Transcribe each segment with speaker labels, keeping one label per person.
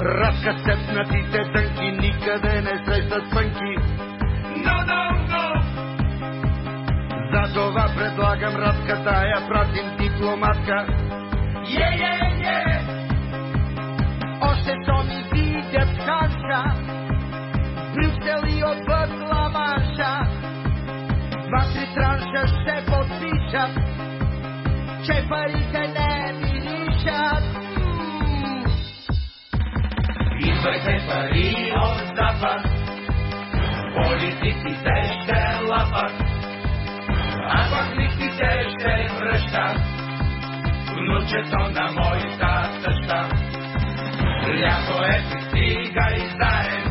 Speaker 1: Касетнатите тънки никъде не срещат спънки.
Speaker 2: No, no, no.
Speaker 1: За това предлагам радката, я пратим дипломатка.
Speaker 2: Yeah, yeah, yeah.
Speaker 1: Още то ни видят ханша, Брюксел и отвъд Ла-Манша. Два-три транша ще подпишат, че парите не миришат.
Speaker 2: Идвайте пари от запад, политиците ще лапат, а пък ще връщат. Внучето на моята тъща, лято е пристига и знаем,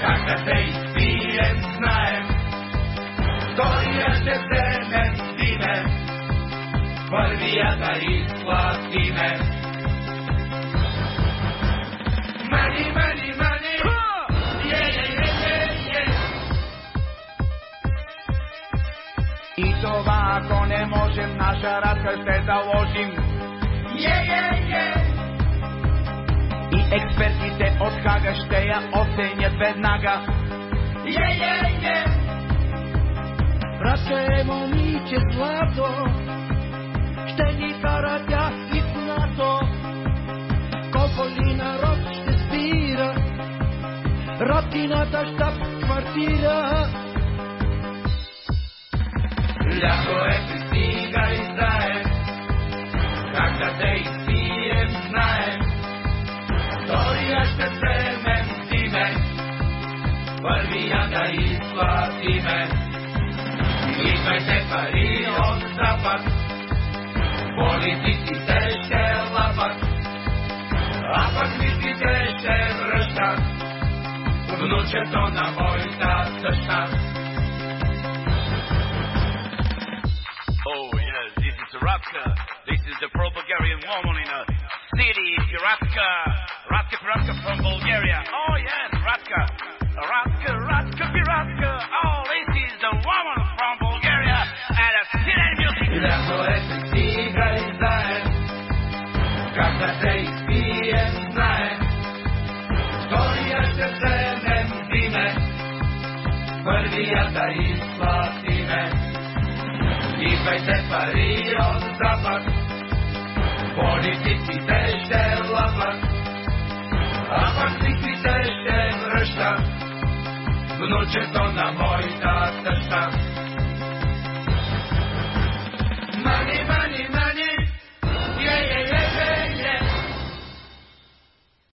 Speaker 2: как да те изпием знаем. Втория ще вземем първия да изплатиме.
Speaker 1: Не можем, наша радка ще заложим.
Speaker 2: Yeah, yeah, yeah.
Speaker 1: И експертите от Хага ще я оценят веднага.
Speaker 2: Yeah, yeah, yeah.
Speaker 1: Радка е момиче злато, ще ни кара тя и в НАТО. Колко ли народ ще спира, Радкината щаб квартира.
Speaker 2: Лято първия да изплатиме. Идвайте пари от запад, политиците ще лапат, а пък лихвите ще връщат. Внучето на моята тъща.
Speaker 3: Oh, yes, this is Ratka. This is the pro-Bulgarian woman in a city, Piratka. Ratka Piratka from Bulgaria. Oh, yes,
Speaker 2: Лято е пристига и знаем, как да те изпием знаем. Втория ще вземем зиме, първия да изплатиме. Идвайте пари от запад, политиците ще лапат, а пък лихвите ще връщат. Внучето на моята тъща.